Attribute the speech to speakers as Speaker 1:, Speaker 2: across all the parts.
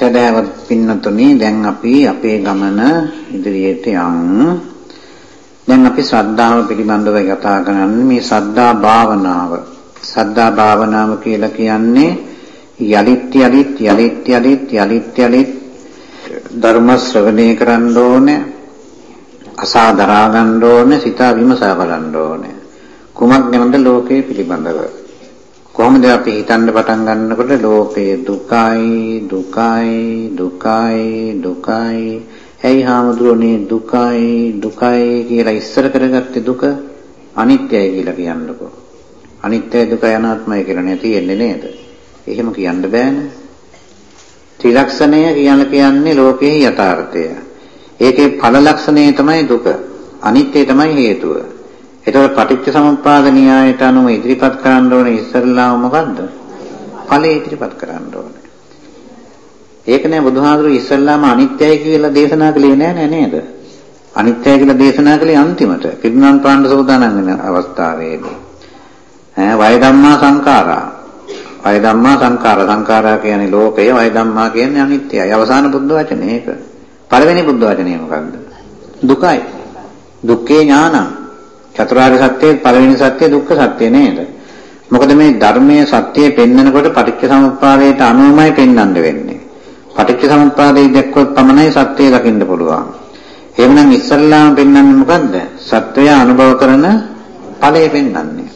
Speaker 1: සදහවත් පින්නතුනි දැන් අපි අපේ ගමන ඉදිරියට යමු. දැන් අපි ශ්‍රද්ධාව පිළිබඳව කතා කරන්නේ මේ ශ්‍රද්ධා භාවනාව. ශ්‍රද්ධා භාවනාව කියලා කියන්නේ යලිත් යලිත් යලිත් යලිත් යලිත් යලිත් ධර්ම ශ්‍රවණය කරන්න ඕනේ. අසා දරා ගන්න ඕනේ, සිතා විමසා බලන්න ඕනේ. කුමක් ගැනද ලෝකයේ පිළිබඳව කොහොමද අපි හිතන්න පටන් ගන්නකොට ලෝකයේ දුකයි දුකයි දුකයි දුකයි. ඇයි හාමුදුරනේ දුකයි දුකයි කියලා ඉස්සර කරගත්තේ දුක? අනිත්‍යයි කියලා කියන්නකෝ. අනිත්‍යයි දුකයි අනාත්මයි කියලා නේ තියෙන්නේ නේද? එහෙම කියන්න බෑනේ. ත්‍රිලක්ෂණය කියන කියන්නේ ලෝකයේ යථාර්ථය. ඒකේ ඵල ලක්ෂණය තමයි දුක. අනිත්‍යය තමයි හේතුව. එතකොට පටිච්ච සමුප්පාද න්‍යායට අනුව ඉදිරිපත් කරන්න ඕනේ ඉස්සරලාම මොකද්ද? ඵලයේ ඉදිරිපත් කරන්න ඕනේ. ඒක නෑ බුදුහාමුදුරු ඉස්සරලාම අනිත්‍යයි කියලා දේශනා කළේ නෑ නෑ නේද? අනිත්‍යයි කියලා දේශනා කළේ අන්තිමට පිරිනමන පාණ්ඩ සෝදානම් වෙන අවස්ථාවේදී. ඈ වය ධම්මා සංඛාරා. වය ධම්මා සංඛාර සංඛාරා කියන්නේ ලෝකය වය ධම්මා කියන්නේ අනිත්‍යයි. අවසාන බුද්ධ වචනේ ඒක. පළවෙනි බුද්ධ වචනේ මොකද්ද? දුකයි. දුක්ඛේ ඥානං චතුරාර්ය සත්‍යයේ පළවෙනි සත්‍ය දුක්ඛ සත්‍ය නේද? මොකද මේ ධර්මයේ සත්‍යය පෙන්වනකොට පටිච්චසමුප්පාදයට අනුවමයි පෙන්වන්න වෙන්නේ. පටිච්චසමුප්පාදයේ දැක්කොත් පමණයි සත්‍යය දකින්න පුළුවන්. එහෙමනම් ඉස්සල්ලාම පෙන්වන්නේ මොකද්ද? සත්‍යය අනුභව කරන ඵලය පෙන්වන්නේ.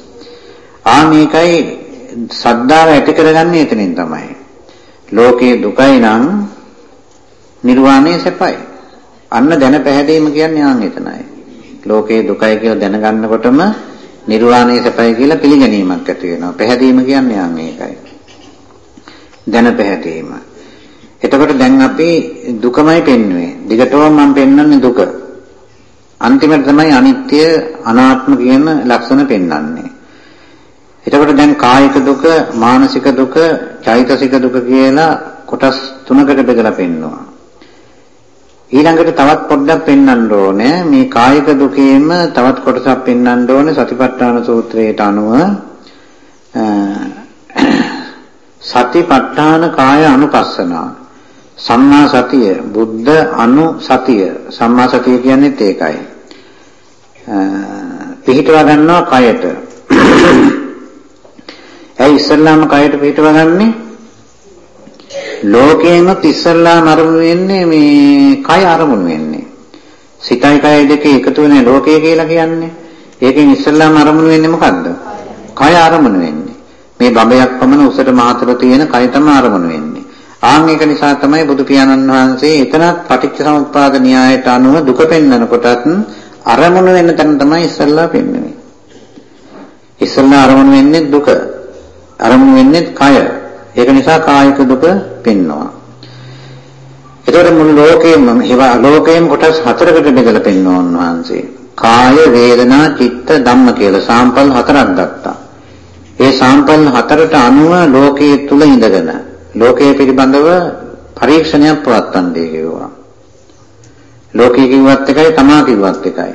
Speaker 1: ආ මේකයි සද්ධාව ඇති කරගන්නේ එතනින් තමයි. ලෝකේ දුකයි නම් නිර්වාණය සැපයි. අන්න දැන පැහැදීම කියන්නේ ආන් එතනයි. ලෝකේ දුකයි කියලා දැනගන්නකොටම නිර්වාණය සැපයි කියලා පිළිගැනීමක් ඇති වෙනවා. පැහැදීම කියන්නේ යම් මේකයි. දැන පැහැදීම. එතකොට දැන් අපි දුකමයි පෙන්වුවේ. දිගටම මම පෙන්වන්නේ දුක. අන්තිමට තමයි අනිත්‍ය අනාත්ම කියන ලක්ෂණ පෙන්වන්නේ. එතකොට දැන් කායික දුක, මානසික දුක, චෛතසික දුක කියලා කොටස් තුනකට බෙදලා පෙන්වනවා. ඊළඟට තවත් පොඩ්ඩක් පෙන්වන්න ඕනේ. මේ කායික දුකේම තවත් කොටසක් පෙන්වන්න ඕනේ. සතිපට්ඨාන සූත්‍රයට අනුව. සතිපට්ඨාන කාය අනුපස්සනා. සම්මා සතිය බුද්ධ අනුසතිය සම්මා සතිය කියන්නේත් ඒකයි. පිහිටවා ගන්නවා කයට. ඇයි ඉස්සල්ලාම කයට පිහිටවා ගන්නේ? ලෝකේම ඉස්සල්ලාම අරමුණු වෙන්නේ මේ කය අරමුණු වෙන්නේ. සිතයි කය දෙක එකතු වෙන ලෝකය කියලා කියන්නේ. ඒකෙන් ඉස්සල්ලාම අරමුණු වෙන්නේ මොකද්ද? කය අරමුණු වෙන්නේ. මේ බඹයක් පමණ උසට මහතර තියෙන කය තමයි අරමුණු වෙන්නේ. ආන් ඒක නිසා තමයි බුදු පියාණන් වහන්සේ එතනත් පටිච්ච සමුප්පාද න්‍යායට අනුව දුක පෙන්වන කොටත් අරමුණු වෙන තැන තමයි ඉස්සල්ලා පෙන්වන්නේ. ඉස්සල්ලා අරමුණු වෙන්නේ දුක. අරමුණු වෙන්නේ කය. ඒක නිසා කායික දුක පෙන්නවා. ඒතකොට මුළු ලෝකෙම හිවා ලෝකයෙන් කොටස් හතරකට බෙදලා පෙන්වනවා උන්වහන්සේ. කාය වේදනා චිත්ත ධම්ම කියලා සාම්පල් හතරක් ගත්තා. ඒ සාම්පල් හතරට අනුව ලෝකයේ තුල ඉඳගෙන ලෝකයේ පිළිබඳව පරීක්ෂණයක් පවත්වන්නේ කිව්වා. ලෝකයේ කිව්වත් එකයි තමා කිව්වත් එකයි.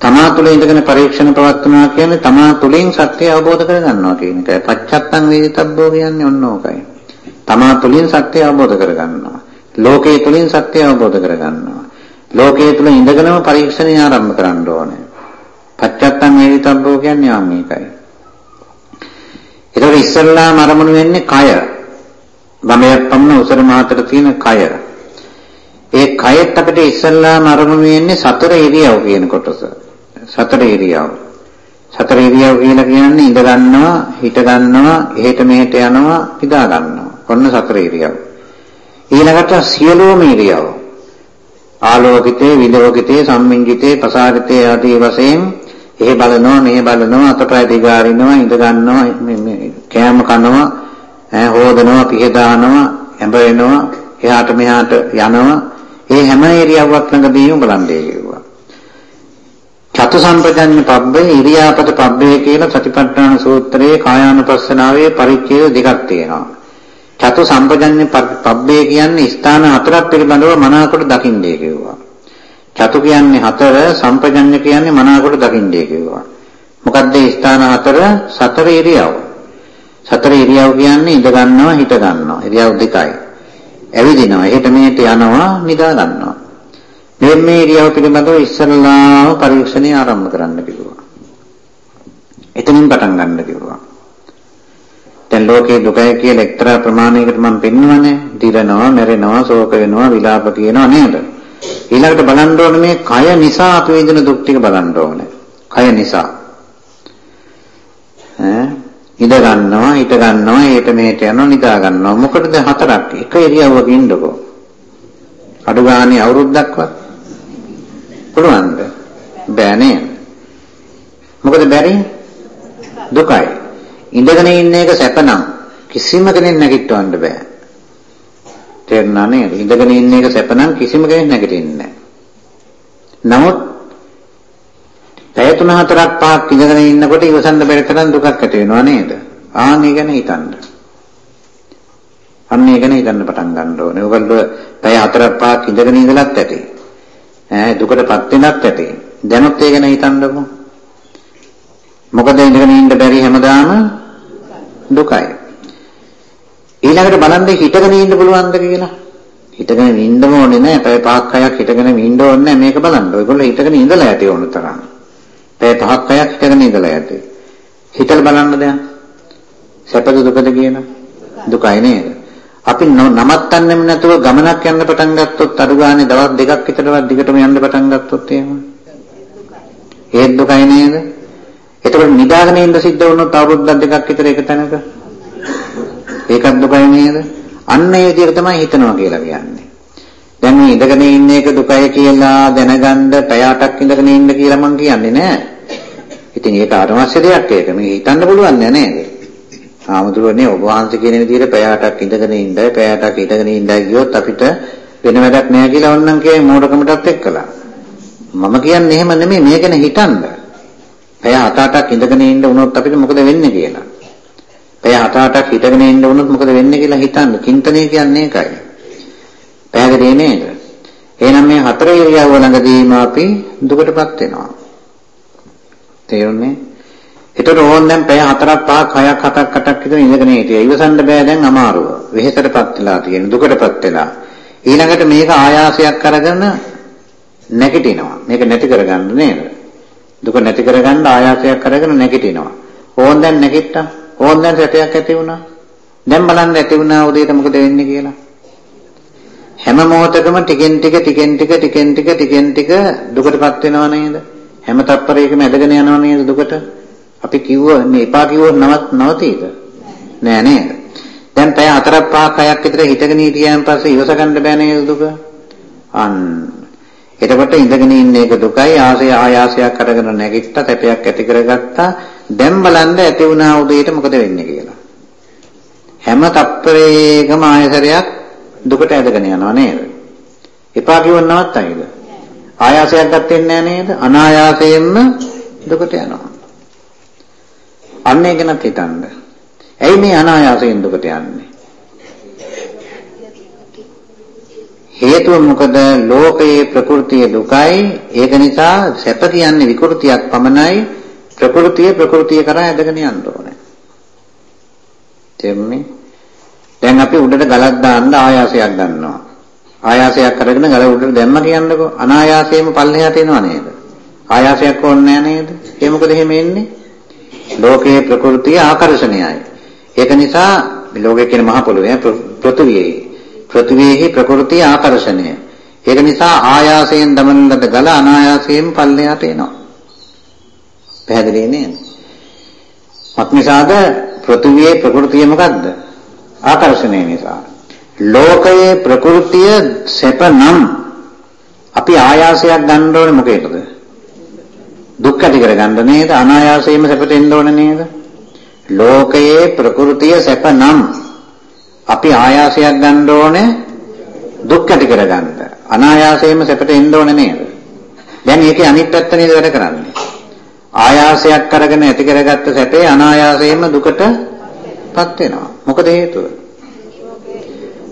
Speaker 1: තමා තුළ ඉඳගෙන පරීක්ෂණ පවත්වනවා කියන්නේ තමා තුළින් සත්‍ය අවබෝධ කරගන්නවා කියන එකයි. පච්චත්තං වේදිතබ්බෝ කියන්නේ ඔන්න ඕකයි. තමා තුළින් සත්‍ය අවබෝධ කරගන්නවා. ලෝකයේ තුළින් සත්‍ය අවබෝධ කරගන්නවා. ලෝකයේ තුල ඉඳගෙනම පරීක්ෂණය ආරම්භ කරන්න ඕනේ. පච්චත්තං වේදිතබ්බෝ කියන්නේ ආ මේකයි. ඒතකොට ඉස්සල්ලාම අරමුණු වෙන්නේ කය. වමයක් පමණ උසර මාතර තියෙන කය. ඒ කයෙත් අපිට ඉස්සල්ලාම අරමුණු වෙන්නේ සතර ඉරියව් කියන කොටස. සතර ඉරියව්. සතර ඉරියව් කියලා කියන්නේ ඉඳ ගන්නවා, හිට ගන්නවා, එහෙට මෙහෙට යනවා, පිදා ගන්නවා. ඔන්න සතර ඉරියව්. ඊළඟට සියලුම ඉරියව්. ආලෝකිතේ, විලෝකිතේ, සම්මිංගිතේ, පසාරිතේ ආදී වශයෙන් එහෙ බලනවා, මෙහෙ බලනවා, අතපය දිගාරිනවා, ඉඳ ගන්නවා, මේ කෑම කනවා, ඈ හොදනවා, පිහ දානවා, ඇඹ වෙනවා, එහාට මෙහාට යනවා. ඒ හැම ඉරියව්වක් ළඟදීම බලන්නේ කිව්වා. චතු සම්පජඤ්ඤ පබ්බේ ඉරියාපත පබ්බේ කියලා සතිපට්ඨාන සූත්‍රයේ කායානුපස්සනාවේ පරිච්ඡේද දෙකක් තියෙනවා. චතු සම්පජඤ්ඤ පබ්බේ කියන්නේ ස්ථාන හතරක් පිළිබඳව මනාකොට දකින්නේ කිව්වා. චතු කියන්නේ හතර, සම්පජඤ්ඤ කියන්නේ මනාකොට දකින්නේ කිව්වා. මොකද්ද ස්ථාන හතර? සතර ඉරියව්. සතර ඉරියව් කියන්නේ ඉඳ ගන්නවා, හිට ගන්නවා. ඉරියව් දෙකයි. ඇවිදිනවා. එහෙට මෙහෙට යනවා, නිදා ගන්නවා. මේ මේ ඉරියව් පිළිබඳව ඉස්සල්ලාම පරීක්ෂණය ආරම්භ කරන්න කිව්වා. එතනින් පටන් ගන්න කිව්වා. දැන් ලෝකේ දුකයි කියලා එක්තරා ප්‍රමාණයකට මම පෙන්වන්නේ. දිරනවා, මැරෙනවා, ශෝක වෙනවා, විලාප කියනවා නේද? ඊළඟට බලන්න ඕනේ මේ කය නිසා අපි විඳින දුක් ටික බලන්න ඕනේ. කය නිසා. ඈ ඉඳ ගන්නවා, හිට ගන්නවා, ඒට මෙහෙට යනවා, නිදා ගන්නවා. මොකටද හතරක්? එක ඉරියව්වක ඉන්නකෝ. අඩු ගානේ අවුරුද්දක්වත් පුළුවන්ද? බෑ නේද? මොකද බැරි? දුකයි. ඉඳගෙන ඉන්න එක සැපනම් කිසිම කෙනෙක් නැගිටවන්න බෑ. තේරුණා නේද? ඉඳගෙන ඉන්න එක සැපනම් කිසිම කෙනෙක් නැගිටින්නේ නැහැ. නමුත් පැය තුන හතරක් පහක් ඉඳගෙන ඉන්නකොට ඉවසන්න බැරි තරම් දුකක් ඇති වෙනවා නේද? ආන්නේ ගැන හිතන්න. අන්නේ ගැන හිතන්න පටන් ගන්න ඕනේ. ඔයගොල්ලෝ පැය හතරක් පහක් ඉඳගෙන ඉඳලත් ඇති. ඈ දුකටපත් වෙනත් ඇති. දැනුත් ඒ ගැන හිතන්නකෝ. මොකද ඉඳගෙන ඉන්න බැරි හැමදාම දුකයි. ඊළඟට බලන්න හිටගෙන ඉන්න පුළුවන්ද කියලා. හිටගෙන ඉන්න ඕනේ නැහැ. පැය පහක් හයක් හිටගෙන ඉන්න ඕනේ නැහැ මේක බලන්න. ඔයගොල්ලෝ හිටගෙන ඉඳලා ඇති ඕන තරම්. පැය පහක් හයක් හිටගෙන ඉඳලා ඇති. හිතලා බලන්න දැන්. සැපද දුකද කියන දුකයි නේද? අපි නමත්තන්නෙම නැතුව ගමනක් යන්න පටන් ගත්තොත් අඩු ගානේ දවස් දෙකක් විතරවත් දිගටම යන්න පටන් ගත්තොත් එහෙම. ඒත් දුකයි නේද? එතකොට නිදාගෙන ඉන්න සිද්ධ වුණොත් අවුරුද්දක් දෙකක් විතර එක තැනක ඒකත් දුකයි නේද? අන්න ඒ විදිහට තමයි හිතනවා කියලා කියන්නේ. දැන් මේ ඉඳගෙන ඉන්න එක දුකයි කියලා දැනගන්න පැය 8ක් ඉඳගෙන ඉන්න කියලා මම කියන්නේ නෑ. ඉතින් ඒක අරමස්ස දෙයක් ඒක. මේ හිතන්න පුළුවන් නෑ නේද? ආමුදුරනේ ඔබ වහන්සේ කියන විදිහට පැය 8ක් ඉඳගෙන ඉන්නයි පැය 8ක් ඉඳගෙන ඉන්නයි කියොත් අපිට වෙන වැඩක් නෑ කියලා වන්නම් කියයි මෝඩකමටත් එක්කලා. මම කියන්නේ එහෙම නෙමෙයි මේ ගැන හිතන්න. පැය 7-8ක් ඉඳගෙන ඉන්න වුණොත් අපිට මොකද වෙන්නේ කියලා. පැය 7-8ක් හිටගෙන ඉන්න වුණොත් මොකද වෙන්නේ කියලා හිතන්න. චින්තනය කියන්නේ ඒකයි. පැහැදිලි නේද? එහෙනම් මේ හතර ඉරියව්ව ළඟදීම අපි දුකටපත් වෙනවා. තේරුණේ? ඒතර ඕන් දැන් පැය 4ක් 5ක් 6ක් 7ක් 8ක් විතර ඉඳගෙන හිටියා. ඉවසන්න බෑ දැන් අමාරුව. වෙහෙසටපත් වෙලා තියෙන දුකටපත් වෙලා. ඊළඟට මේක ආයාසයක් අරගෙන නැගිටිනවා. මේක නැති කරගන්න නේද? දුක නැති කරගන්න ආයාසයක් අරගෙන නැගිටිනවා. ඕන් දැන් නැගිට්ටා. ඕන් දැන් සැපයක් ඇති වුණා. දැන් බලන්න ඇති වුණා උදේට මොකද වෙන්නේ කියලා. හැම මොහොතකම ටිකෙන් ටික ටිකෙන් ටික ටිකෙන් ටික ටිකෙන් ටික දුකටපත් වෙනව නේද? හැම තත්පරයකම ඇදගෙන යනව නේද දුකට? අපි කිව්ව මේ එපා කිව්වොත් නවත් නවතීද? නෑ නේද? දැන් පැය 4ක් 5ක් 6ක් විතර හිටගෙන හිටියන් පස්සේ ඉවස ගන්න බෑ නේද දුක? අන්න. එතකොට ඉඳගෙන ඉන්න එක දුකයි ආසය ආයාසයක් අරගෙන නැගිට්ටා තැපයක් ඇති කරගත්තා. දැන් බලන්න ඇති වුණා උදේට මොකද වෙන්නේ කියලා. හැම තත්පරයකම ආයතරයක් දුකට ඇදගෙන යනවා නේද? එපා කිව්වොත් නවත්තයිද? ආයාසයක් ගත්තේ නැහැ නේද? අනායාසයෙන්ම දුකට යනවා. අන්න ඒ ගැනත් හිතන්න. ඇයි මේ අනායාසයෙන් දුකට යන්නේ? හේතුව මොකද ලෝකයේ ප්‍රകൃතිය දුකයි ඒක නිසා සැප කියන්නේ විකෘතියක් පමණයි ප්‍රകൃතිය ප්‍රകൃතිය කරා ඇදගෙන යන්න ඕනේ. දෙන්නේ දැන් අපි උඩට ගලක් දාන්න ආයාසයක් ගන්නවා. ආයාසයක් කරගෙන ගල උඩට දැම්ම කියන්නකෝ අනායාසයෙන්ම පල්ලෙහාට එනවා නේද? ආයාසයක් ඕනේ නෑ නේද? ඒ මොකද එහෙම එන්නේ? ලෝකයේ ප්‍රകൃතිය ආකර්ෂණයයි. ඒක නිසා මේ ලෝකයේ කියන මහ පොළොවේ පෘථුවියේ පෘථුවියේ ප්‍රകൃතිය ආකර්ෂණය. ඒක නිසා ආයාසයෙන් දමන්නට ගල අනායාසයෙන් පල්ලයට එනවා. පැහැදිලි නේද? මක්නිසාද පෘථුවියේ ප්‍රകൃතිය මොකද්ද? ආකර්ෂණය නිසා. ලෝකයේ ප්‍රകൃතිය සැපනම් අපි ආයාසයක් ගන්න ඕනේ මොකේද? දුක් ඇති කරගන්න නේද? අනායාසයෙන්ම සැපට එන්න ඕනේ නේද? ලෝකයේ ප්‍රകൃතිය සැප නම් අපි ආයාසයක් ගන්න ඕනේ දුක් ඇති කරගන්න. අනායාසයෙන්ම සැපට එන්න ඕනේ නේද? දැන් ඒකේ අනිත් පැත්ත නේද වැඩ කරන්නේ? ආයාසයක් අරගෙන ඇති කරගත්ත සැපේ අනායාසයෙන්ම දුකටපත් වෙනවා. මොකද හේතුව?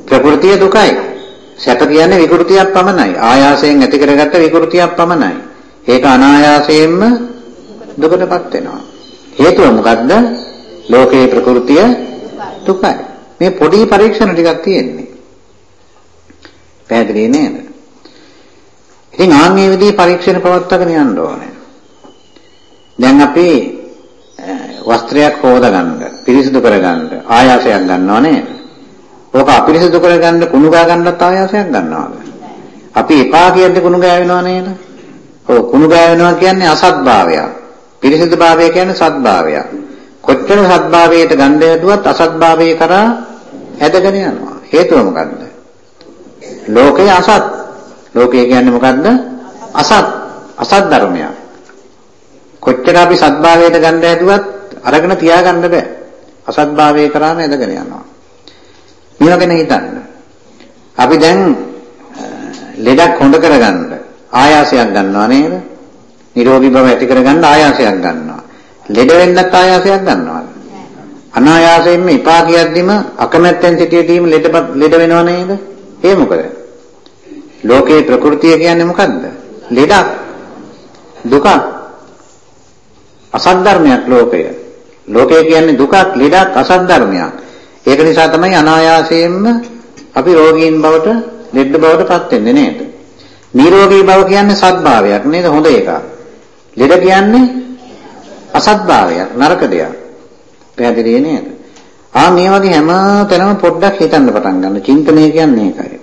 Speaker 1: ප්‍රകൃතිය දුකයි. සැප කියන්නේ විකෘතියක් පමණයි. ආයාසයෙන් ඇති කරගත්ත විකෘතියක් පමණයි. ඒක අනායාසයෙන්ම දුකටපත් වෙනවා. හේතුව මොකද්ද? ලෝකේ ප්‍රകൃතිය දුකයි. මේ පොඩි පරීක්ෂණ ටිකක් තියෙන්නේ. පැහැදිලි නේද? ඉතින් ආන්ගේ විදිහේ පරීක්ෂණ පවත්වාගෙන යන්න ඕනේ. දැන් අපි වස්ත්‍රයක් හොදගන්න, පිරිසිදු කරගන්න ආයාසයක් ගන්නව නේද? ඕක අපිරිසිදු කරගන්න කුණු ගා ගන්නත් ආයාසයක් ගන්නවද? අපි එපා කියන්නේ කුණු ගෑවෙනව නේද? ඔව් කුණු ගෑවෙනවා කියන්නේ අසත්භාවයක්. පිරිසිදුභාවය කියන්නේ සත්භාවයක්. කොච්චර සත්භාවයට ගන්න යදුවත් අසත්භාවයේ කරා ඇදගෙන යනවා. හේතුව මොකද්ද? ලෝකේ අසත්. ලෝකය කියන්නේ මොකද්ද? අසත්. අසත් ධර්මයක්. කොච්චර අපි සත්භාවයට ගන්න යදුවත් අරගෙන තියාගන්න බෑ. අසත්භාවයේ කරාම ඇදගෙන යනවා. මේවා ගැන හිතන්න. අපි දැන් ලෙඩක් හොඳ කරගන්න ආයාසයක් ගන්නවා නේද? නිරෝගී බව ඇති කරගන්න ආයාසයක් ගන්නවා. ලෙඩ වෙන්නත් ආයාසයක් ගන්නවා. අනායාසයෙන්ම ඉපා කියද්දිම අකමැත්තෙන් සිටියදීම ලෙඩ ලෙඩ වෙනව නේද? ඒ මොකද? ලෝකේ ප්‍රകൃතිය කියන්නේ මොකද්ද? ලෙඩක්. දුකක්. අසත් ධර්මයක් ලෝකය. ලෝකය කියන්නේ දුකක්, ලෙඩක්, අසත් ධර්මයක්. ඒක නිසා තමයි අනායාසයෙන්ම අපි රෝගීන් බවට, ලෙඩ බවට පත් වෙන්නේ නේද? නිරෝගී බව කියන්නේ සත්භාවයක් නේද? හොඳ එකක්. ලෙඩ කියන්නේ අසත්භාවයක්, නරක දෙයක්. පැහැදිලි නේද? ආ මේ වගේ හැම තැනම පොඩ්ඩක් හිතන්න පටන් ගන්න. චින්තනය කියන්නේ ඒකයි.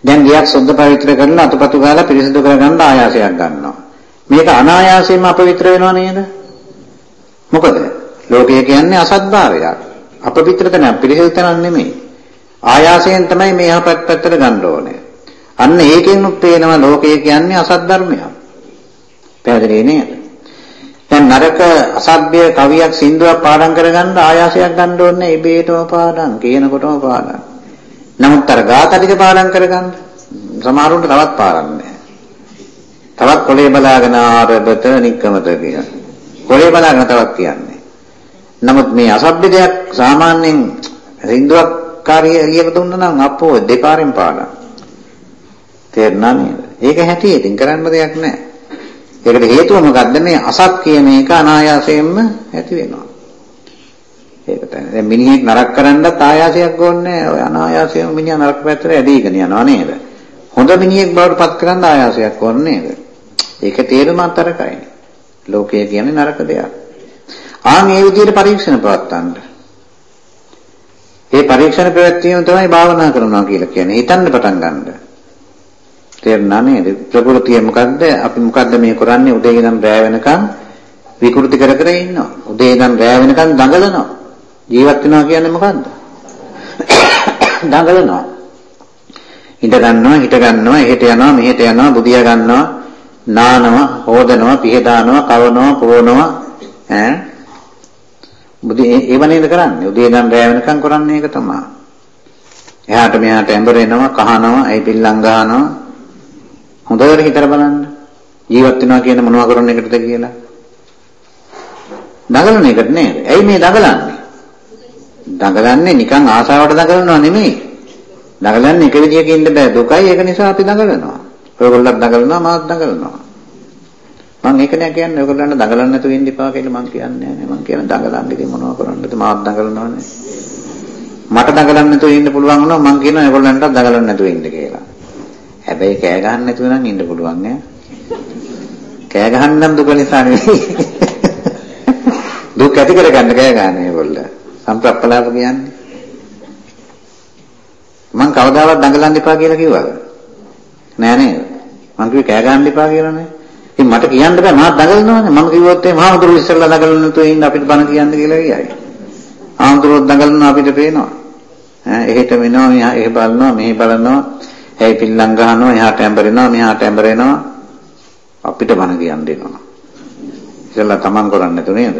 Speaker 1: දැන් ගියක් සුද්ධ පවිත්‍ර කරලා අතපතු ගාලා පිරිසිදු කරගන්න ආයාසයක් ගන්නවා. මේක අනායාසයෙන්ම අපවිත්‍ර වෙනව නේද? මොකද? ලෝකය කියන්නේ අසත්භාවයක්. අපවිත්‍ර තැන පිරිසිදු තැනක් නෙමෙයි. ආයාසයෙන් තමයි මේ යහපත් පැත්තට ගන්න ඕනේ. අන්න ඒකෙන් උත්පේනවා ලෝකය කියන්නේ අසත් ධර්මයක්. පැහැදිලි නේද? දැන් නරක අසභ්‍ය කවියක් සින්දුවක් පාඩම් කරගන්න ආයාසයක් ගන්න ඕනේ ඉබේටම පාඩම් කියනකොටම පාඩම්. නමුත් අර ගාථා ටික පාඩම් කරගන්න සමහරුන්ට තවත් පාඩම් නැහැ. තවත් කොලේ බලාගෙන ආරබත නික්කමත කියන. කොලේ බලාගෙන තවත් කියන්නේ. නමුත් මේ අසභ්‍ය දෙයක් සාමාන්‍යයෙන් සින්දුවක් කාර්යය ලියලා දුන්නා නම් අපෝ දෙපාරෙන් පාඩම්. තේරුණා නේද? ඒක හැටියටින් කරන්න දෙයක් නැහැ. ඒකට හේතුව මොකද්ද මේ අසත් කියන එක අනායාසයෙන්ම ඇති වෙනවා. ඒක තමයි. දැන් මිනිහෙක් නරක කරන්නත් ආයාසයක් ඕනේ ඔය අනායාසයෙන්ම මිනිහා නරක පැත්තට ඇදීගෙන යනවා නේද? හොඳ මිනිහෙක් බවට පත් කරන්න ආයාසයක් ඕනේ නේද? ඒක තේරුමත් අරකයි. ලෝකය කියන්නේ නරක දෙයක්. ආ මේ විදිහට පරීක්ෂණ පවත්තන්න. ඒ පරීක්ෂණ ප්‍රවැත්වීම තමයි භාවනා කරනවා කියලා කියන්නේ. හිතන්න පටන් ගන්න. තේරුණා නේද? ප්‍රകൃතිය මොකද්ද? අපි මොකද්ද මේ කරන්නේ? උදේ ඉඳන් රැ වෙනකන් විකෘති කර කර ඉන්නවා. උදේ ඉඳන් රැ වෙනකන් දඟලනවා. ජීවත් වෙනවා කියන්නේ මොකද්ද? දඟලනවා. හිට ගන්නවා, හිට ගන්නවා, එහෙට යනවා, මෙහෙට යනවා, බුදියා ගන්නවා, නානවා, හොදනවා, පිහදානවා, කවනවා, පොවනවා ඈ බුදි ඒව නේද කරන්නේ? උදේ ඉඳන් රැ වෙනකන් කරන්නේ ඒක තමයි. එහාට මෙහාට ඇඹරෙනවා, කහනවා, අයි පිල්ලම් ගහනවා, හොඳට හිතලා බලන්න. ජීවත් වෙනවා කියන මොනවා කරන එකටද කියලා. දඟලන එකට නේද? ඇයි මේ දඟලන්නේ? දඟලන්නේ නිකන් ආසාවට දඟලනවා නෙමෙයි. දඟලන්නේ එක විදියක ඉන්න බෑ දුකයි ඒක නිසා අපි දඟලනවා. ඔයගොල්ලෝ දඟලනවා මාත් දඟලනවා. මම ඒක නෑ කියන්නේ ඔයගොල්ලන්ට දඟලන්න නැතුව ඉන්න එපා කියලා මම කියන්නේ නෑ. මම කියන දඟලන්න ඉතින් මොනවා කරන්නද මාත් දඟලනවානේ. මට දඟලන්න නැතුව ඉන්න පුළුවන් වුණා මම කියනවා ඔයගොල්ලන්ට දඟලන්න නැතුව ඉන්න කියලා. හැබැයි කෑ ගහන්න නැතුව නම් ඉන්න පුළුවන් ඈ. කෑ ගහන්න නම් දුක නිසා නෙවෙයි. දුක් ඇති කරගන්න කෑ ගන්න ඒගොල්ල. සම්ප්‍රප්පලාප කියන්නේ. මං කවදාවත් දඟලන්න එපා කියලා කිව්වද? නෑ නේද? මං කිව්වේ කෑ ගහන්න එපා කියලා නේ. ඉතින් මට කියන්න බෑ මාත් දඟලනවානේ. මම කිව්වොත් ඒ මහමුදුරු ඉස්සෙල්ලා දඟලන නැතුව ඉන්න අපිට බන කියන්න කියලා කියයි. ආමුදුරුත් දඟලනවා අපිට පේනවා. ඈ එහෙට වෙනවා මෙහා එහෙ බලනවා මෙහෙ බලනවා ඇයි පිල්ලම් ගහනවා? එහාට ඇඹරෙනවා මෙහාට ඇඹරෙනවා අපිට බන කියන්න දෙනවා. ඉතින්ලා තමන් කරන්නේ නැතු නේද?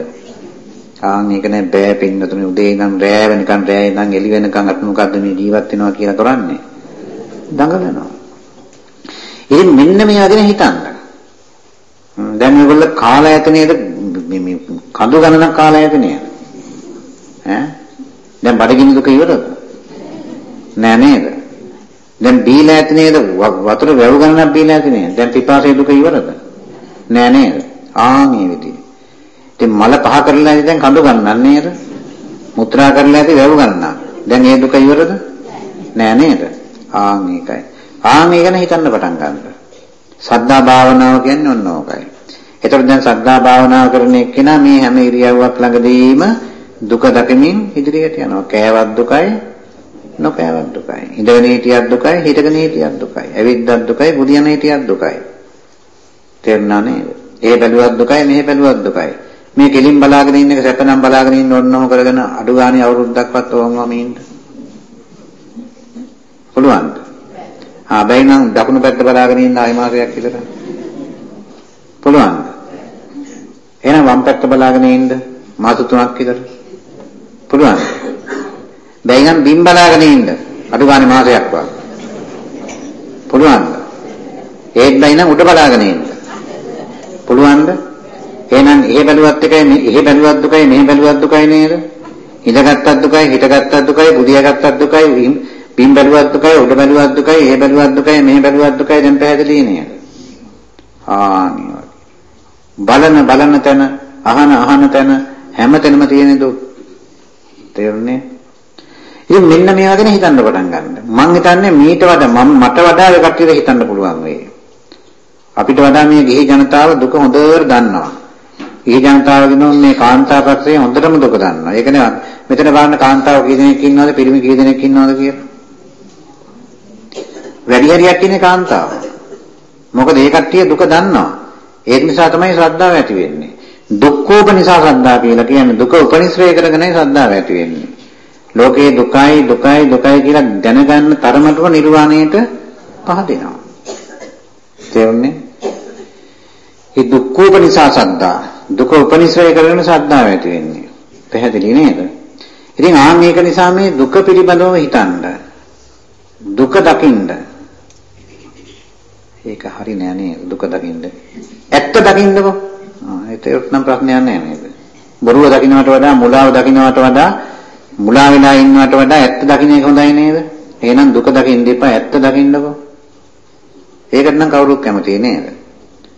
Speaker 1: ආන් ඒක නෑ බෑ පින්නතුනේ උදේ ඉඳන් රෑ වෙනකන් රෑ ඉඳන් එළි වෙනකන් අපි මොකද්ද මේ ජීවත් වෙනවා කියලා කරන්නේ? දඟලනවා. ඉතින් මෙන්න මේ වගේ හිතන්න. දැන් මේගොල්ලෝ කාල ඇත නේද? මේ කඳු ගණනක් කාල ඇත නේද? ඈ? දැන් බඩගිනි දුක ඉවරද? නෑ නේද? දැන් බීලා ඇති නේද? වතුර වැව් ගණනක් බීලා ඇති නේද? දැන් පිපාසයේ දුක ඉවරද? නෑ නේද? ආන් මේ විදිහේ. ඉතින් මල පහ කරලා ඇති දැන් කඳු ගන්නක් නේද? මුත්‍රා කරලා ඇති වැව් ගන්නක්. දැන් ඒ දුක ඉවරද? නෑ නේද? ආන් ඒකයි. ආන් ඒ ගැන හිතන්න පටන් ගන්න. සද්ධා භාවනාව කියන්නේ ඔන්න ඕකයි. එතකොට දැන් සද්ධා භාවනාව කරන එක්කෙනා මේ හැම ඉරියව්වක් ළඟදීම දුක දකමින් ඉදිරියට යනවා. කෑවත් දුකයි, නොකෑවත් දුකයි. ඉඳගෙන හිටියත් දුකයි, හිටගෙන හිටියත් දුකයි. ඇවිද්දත් දුකයි, බුදියන හිටියත් දුකයි. තේරුණා නේද? ඒ බැලුවත් දුකයි, මෙහෙ බැලුවත් දුකයි. මේ කෙලින් බලාගෙන ඉන්න එක සැපනම් බලාගෙන ඉන්න ඕනම කරගෙන අඩු ගානේ අවුරුද්දක්වත් ඕවම ඉන්න. පුළුවන්ද? හැබැයි නම් දකුණු පැත්ත බලාගෙන ඉන්න ආය මාසයක් විතර. පුළුවන්ද? එහෙනම් වම් පැත්ත බලාගෙන ඉන්න මාස 3ක් විතර. පුළුවන්ද? බැයි නම් බිම් බලාගෙන ඉන්න අඩු ගානේ මාසයක් වා. පුළුවන්ද? ඒත් බැයි නම් උඩ බලාගෙන ඉන්න. පුළුවන්ද? එහෙනම් එහෙ බැලුවත් එකයි එහෙ බැලුවත් දුකයි මෙහෙ බැලුවත් දුකයි නේද? ඉඳගත්තත් දුකයි හිටගත්තත් දුකයි බුදියාගත්තත් දුකයි පින් බැලුවත් දුකයි උඩ බැලුවත් දුකයි ඒ බැලුවත් දුකයි මේ බැලුවත් දුකයි දැන් පැහැදිලි නේද? ආනි බලන බලන තැන අහන අහන තැන හැමතැනම තියෙන දුක් තේරුණේ? ඉතින් මෙන්න මේවා ගැන හිතන්න පටන් ගන්න. මං හිතන්නේ මීට වඩා මම මට වඩා ඒ කට්ටියට හිතන්න පුළුවන් වෙයි. අපිට වඩා මේ ගිහි ජනතාව දුක හොඳට දන්නවා. ගිහි ජනතාව කියනවා මේ කාන්තා පක්ෂයේ හොඳටම දුක දන්නවා. ඒකනේ මෙතන බලන්න කාන්තාව කී දෙනෙක් ඉන්නවද පිරිමි කී දෙනෙක් ඉන්නවද කියලා. වැඩි හරියක් ඉන්නේ කාන්තාව. මොකද ඒ කට්ටිය දුක දන්නවා. ඒක නිසා තමයි ශ්‍රද්ධාව ඇති වෙන්නේ. දුක්ඛෝප නිසා ශ්‍රද්ධාව කියලා කියන්නේ දුක උපනිශ්‍රය කරගෙනයි ශ්‍රද්ධාව ඇති වෙන්නේ. ලෝකේ දුකයි දුකයි දුකයි කියලා දැනගන්න තරමටම නිර්වාණයට පහදිනවා. තේරුණේ? ඒ දුක්ඛෝප නිසා ශ්‍රද්ධා දුක උපනිශ්‍රය කරගෙන ශ්‍රද්ධාව ඇති වෙන්නේ. පැහැදිලි නේද? ඉතින් ආන් මේක නිසා මේ දුක පිළිබඳව හිතන්න. දුක දකින්න ඒක හරි නෑ නේද දුක දකින්න. ඇත්ත දකින්නකෝ. ආ ඒක නම් ප්‍රශ්නයක් නෑ නේද? බොරුව දකින්නට වඩා මුලාව දකින්නට වඩා මුලා වෙලා ඉන්නවට වඩා ඇත්ත දකින්න එක හොඳයි නේද? එහෙනම් දුක දකින්න එපා ඇත්ත දකින්නකෝ. ඒකට නම් කවුරුත් කැමති නේද?